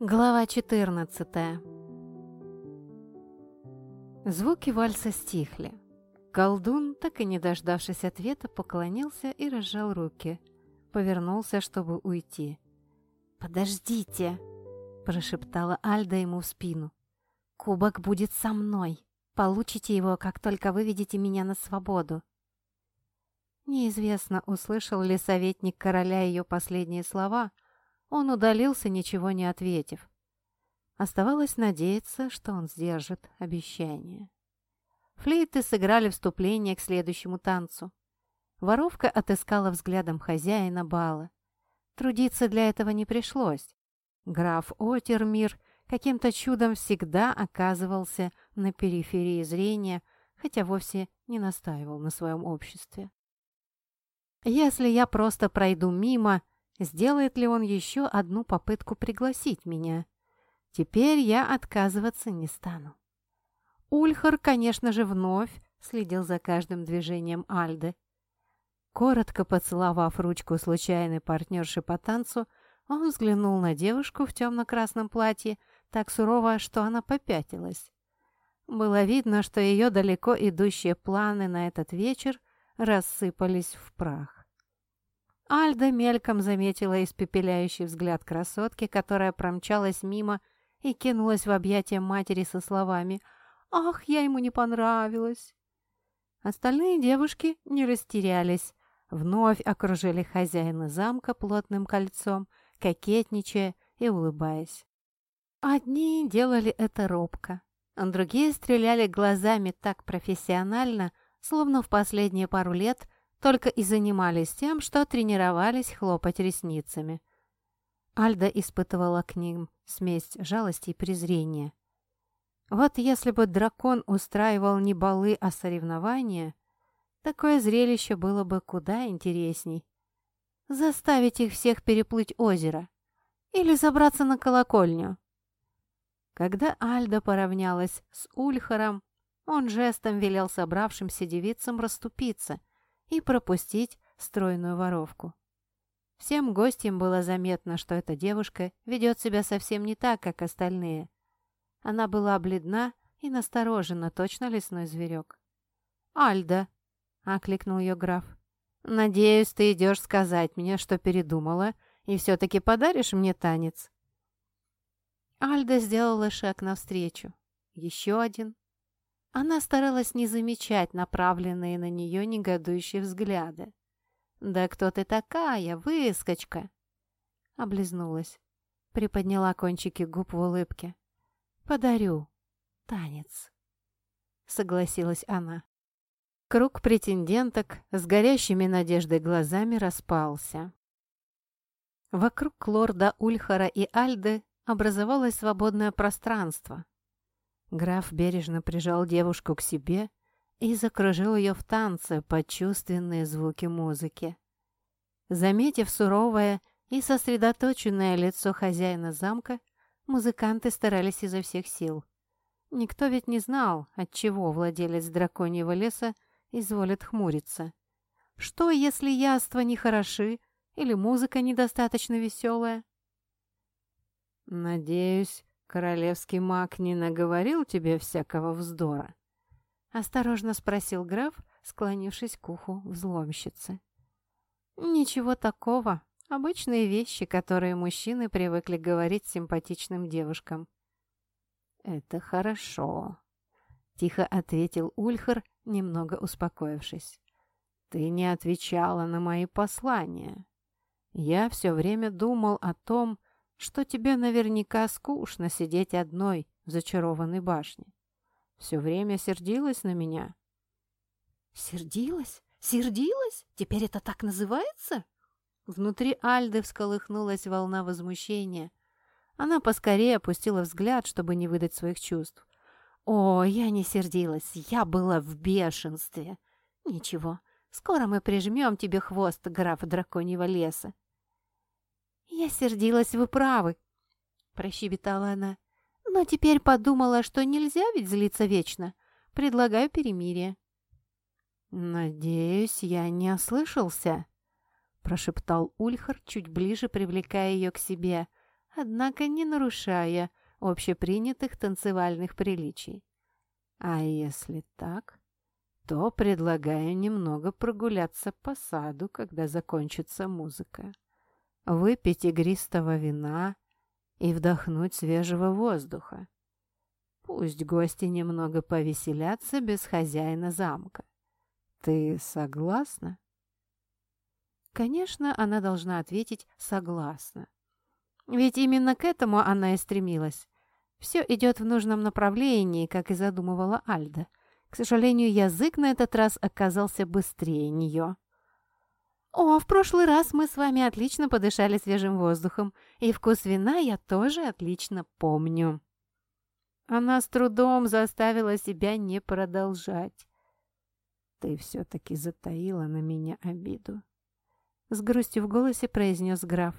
Глава 14 Звуки вальса стихли. Колдун, так и не дождавшись ответа, поклонился и разжал руки. Повернулся, чтобы уйти. «Подождите!» – прошептала Альда ему в спину. «Кубок будет со мной. Получите его, как только выведете меня на свободу». Неизвестно, услышал ли советник короля ее последние слова – он удалился, ничего не ответив. Оставалось надеяться, что он сдержит обещание. Флейты сыграли вступление к следующему танцу. Воровка отыскала взглядом хозяина бала. Трудиться для этого не пришлось. Граф Отермир каким-то чудом всегда оказывался на периферии зрения, хотя вовсе не настаивал на своем обществе. Если я просто пройду мимо, Сделает ли он еще одну попытку пригласить меня? Теперь я отказываться не стану. Ульхар, конечно же, вновь следил за каждым движением Альды. Коротко поцеловав ручку случайной партнерши по танцу, он взглянул на девушку в темно-красном платье так сурово, что она попятилась. Было видно, что ее далеко идущие планы на этот вечер рассыпались в прах. Альда мельком заметила испепеляющий взгляд красотки, которая промчалась мимо и кинулась в объятия матери со словами «Ах, я ему не понравилась!». Остальные девушки не растерялись, вновь окружили хозяина замка плотным кольцом, кокетничая и улыбаясь. Одни делали это робко, другие стреляли глазами так профессионально, словно в последние пару лет – только и занимались тем, что тренировались хлопать ресницами. Альда испытывала к ним смесь жалости и презрения. Вот если бы дракон устраивал не балы, а соревнования, такое зрелище было бы куда интересней. Заставить их всех переплыть озеро или забраться на колокольню. Когда Альда поравнялась с Ульхаром, он жестом велел собравшимся девицам расступиться – и пропустить стройную воровку. Всем гостям было заметно, что эта девушка ведет себя совсем не так, как остальные. Она была бледна и насторожена, точно лесной зверек. «Альда!» — окликнул ее граф. «Надеюсь, ты идешь сказать мне, что передумала, и все-таки подаришь мне танец?» Альда сделала шаг навстречу. Еще один, она старалась не замечать направленные на нее негодующие взгляды. «Да кто ты такая, выскочка?» Облизнулась, приподняла кончики губ в улыбке. «Подарю танец», — согласилась она. Круг претенденток с горящими надеждой глазами распался. Вокруг лорда Ульхара и Альды образовалось свободное пространство, Граф бережно прижал девушку к себе и закружил ее в танце под чувственные звуки музыки. Заметив суровое и сосредоточенное лицо хозяина замка, музыканты старались изо всех сил. Никто ведь не знал, от чего владелец драконьего леса изволит хмуриться. Что, если яства не хороши или музыка недостаточно веселая? «Надеюсь, «Королевский маг не наговорил тебе всякого вздора?» — осторожно спросил граф, склонившись к уху взломщицы. «Ничего такого. Обычные вещи, которые мужчины привыкли говорить симпатичным девушкам». «Это хорошо», — тихо ответил Ульхар, немного успокоившись. «Ты не отвечала на мои послания. Я все время думал о том, что тебе наверняка скучно сидеть одной в зачарованной башне. Все время сердилась на меня». «Сердилась? Сердилась? Теперь это так называется?» Внутри Альды всколыхнулась волна возмущения. Она поскорее опустила взгляд, чтобы не выдать своих чувств. «О, я не сердилась, я была в бешенстве. Ничего, скоро мы прижмем тебе хвост, граф драконьего леса. «Я сердилась, вы правы», — прощебетала она. «Но теперь подумала, что нельзя ведь злиться вечно. Предлагаю перемирие». «Надеюсь, я не ослышался», — прошептал Ульхар, чуть ближе привлекая ее к себе, однако не нарушая общепринятых танцевальных приличий. А если так, то предлагаю немного прогуляться по саду, когда закончится музыка, выпить игристого вина и вдохнуть свежего воздуха. Пусть гости немного повеселятся без хозяина замка. Ты согласна? Конечно, она должна ответить «согласна». Ведь именно к этому она и стремилась. Все идет в нужном направлении, как и задумывала Альда. К сожалению, язык на этот раз оказался быстрее нее. «О, в прошлый раз мы с вами отлично подышали свежим воздухом, и вкус вина я тоже отлично помню». Она с трудом заставила себя не продолжать. «Ты все-таки затаила на меня обиду», — с грустью в голосе произнес граф.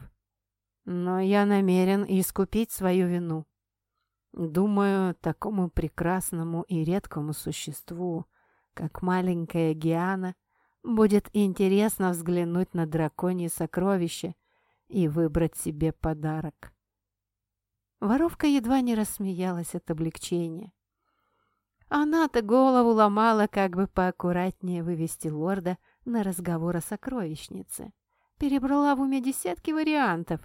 «Но я намерен искупить свою вину. Думаю, такому прекрасному и редкому существу, как маленькая Гиана, будет интересно взглянуть на драконье сокровище и выбрать себе подарок». Воровка едва не рассмеялась от облегчения. Она-то голову ломала, как бы поаккуратнее вывести лорда на разговор о сокровищнице. Перебрала в уме десятки вариантов.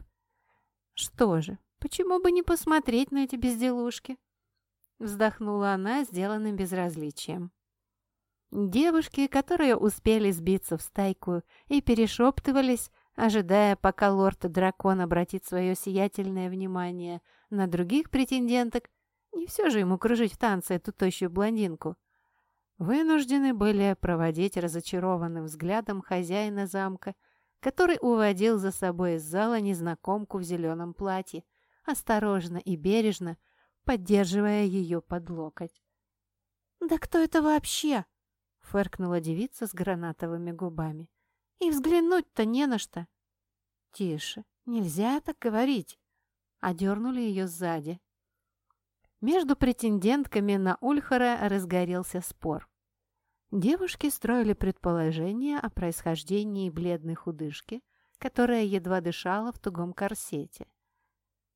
Что же, почему бы не посмотреть на эти безделушки? Вздохнула она, сделанным безразличием. Девушки, которые успели сбиться в стайку и перешептывались, ожидая, пока лорд-дракон обратит свое сиятельное внимание на других претенденток, не все же ему кружить в танце эту тощую блондинку. Вынуждены были проводить разочарованным взглядом хозяина замка, который уводил за собой из зала незнакомку в зеленом платье, осторожно и бережно поддерживая ее под локоть. «Да кто это вообще?» — фыркнула девица с гранатовыми губами. «И взглянуть-то не на что!» «Тише, нельзя так говорить!» — одернули ее сзади. Между претендентками на Ульхара разгорелся спор. Девушки строили предположения о происхождении бледной худышки, которая едва дышала в тугом корсете.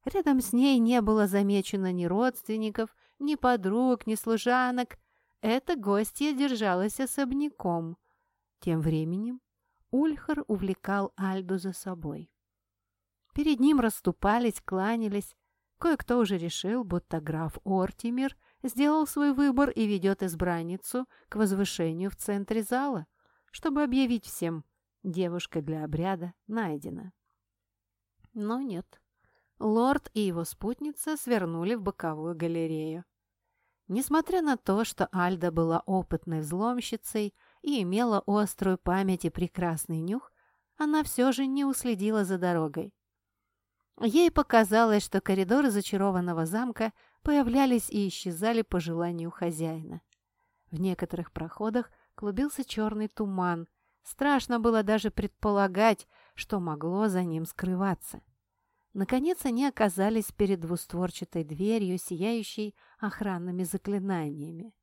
Рядом с ней не было замечено ни родственников, ни подруг, ни служанок. Эта гостья держалась особняком. Тем временем Ульхар увлекал Альду за собой. Перед ним расступались, кланялись, Кое-кто уже решил, будто граф Ортимир сделал свой выбор и ведет избранницу к возвышению в центре зала, чтобы объявить всем «девушка для обряда найдена». Но нет. Лорд и его спутница свернули в боковую галерею. Несмотря на то, что Альда была опытной взломщицей и имела острую память и прекрасный нюх, она все же не уследила за дорогой. Ей показалось, что коридоры зачарованного замка появлялись и исчезали по желанию хозяина. В некоторых проходах клубился черный туман. Страшно было даже предполагать, что могло за ним скрываться. Наконец они оказались перед двустворчатой дверью, сияющей охранными заклинаниями.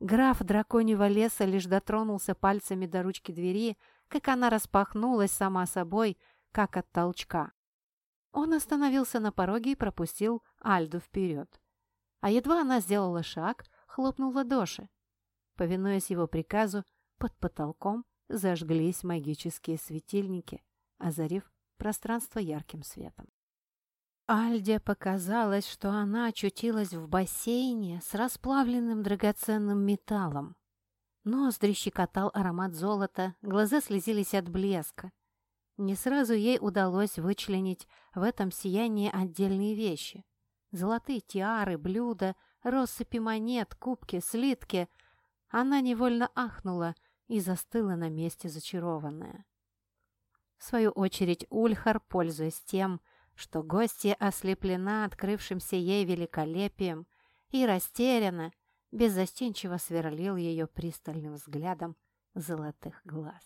Граф драконьего леса лишь дотронулся пальцами до ручки двери, как она распахнулась сама собой, как от толчка. Он остановился на пороге и пропустил Альду вперед. А едва она сделала шаг, хлопнул ладоши. Повинуясь его приказу, под потолком зажглись магические светильники, озарив пространство ярким светом. Альде показалось, что она очутилась в бассейне с расплавленным драгоценным металлом. Ноздри щекотал аромат золота, глаза слезились от блеска. Не сразу ей удалось вычленить в этом сиянии отдельные вещи. Золотые тиары, блюда, россыпи монет, кубки, слитки. Она невольно ахнула и застыла на месте зачарованная. В свою очередь Ульхар, пользуясь тем, что гостья ослеплена открывшимся ей великолепием и растеряна, беззастенчиво сверлил ее пристальным взглядом золотых глаз.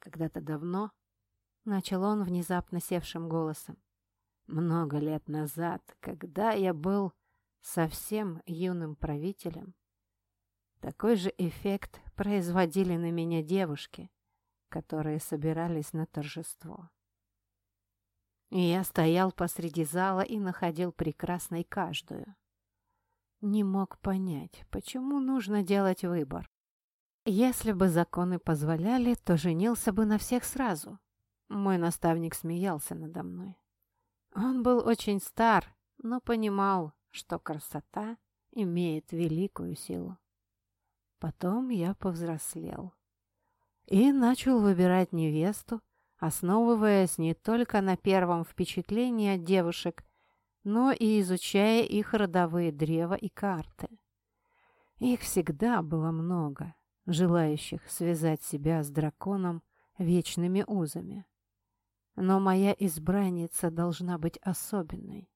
Когда-то давно, начал он внезапно севшим голосом, много лет назад, когда я был совсем юным правителем, такой же эффект производили на меня девушки, которые собирались на торжество. И я стоял посреди зала и находил прекрасной каждую. Не мог понять, почему нужно делать выбор. Если бы законы позволяли, то женился бы на всех сразу. Мой наставник смеялся надо мной. Он был очень стар, но понимал, что красота имеет великую силу. Потом я повзрослел и начал выбирать невесту, основываясь не только на первом впечатлении от девушек, но и изучая их родовые древа и карты. Их всегда было много, желающих связать себя с драконом вечными узами. Но моя избранница должна быть особенной.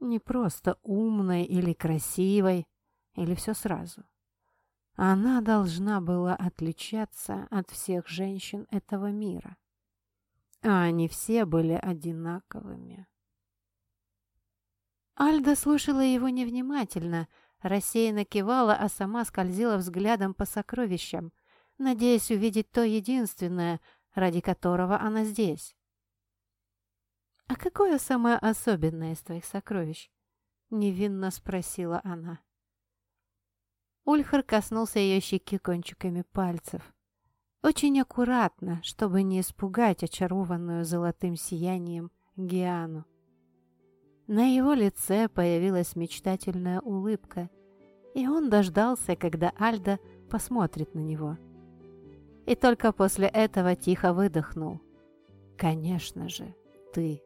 Не просто умной или красивой, или все сразу. Она должна была отличаться от всех женщин этого мира. А они все были одинаковыми. Альда слушала его невнимательно, рассеянно кивала, а сама скользила взглядом по сокровищам, надеясь увидеть то единственное, ради которого она здесь. «А какое самое особенное из твоих сокровищ?» — невинно спросила она. Ульхар коснулся ее щеки кончиками пальцев. Очень аккуратно, чтобы не испугать очарованную золотым сиянием Гиану. На его лице появилась мечтательная улыбка, и он дождался, когда Альда посмотрит на него. И только после этого тихо выдохнул. «Конечно же, ты».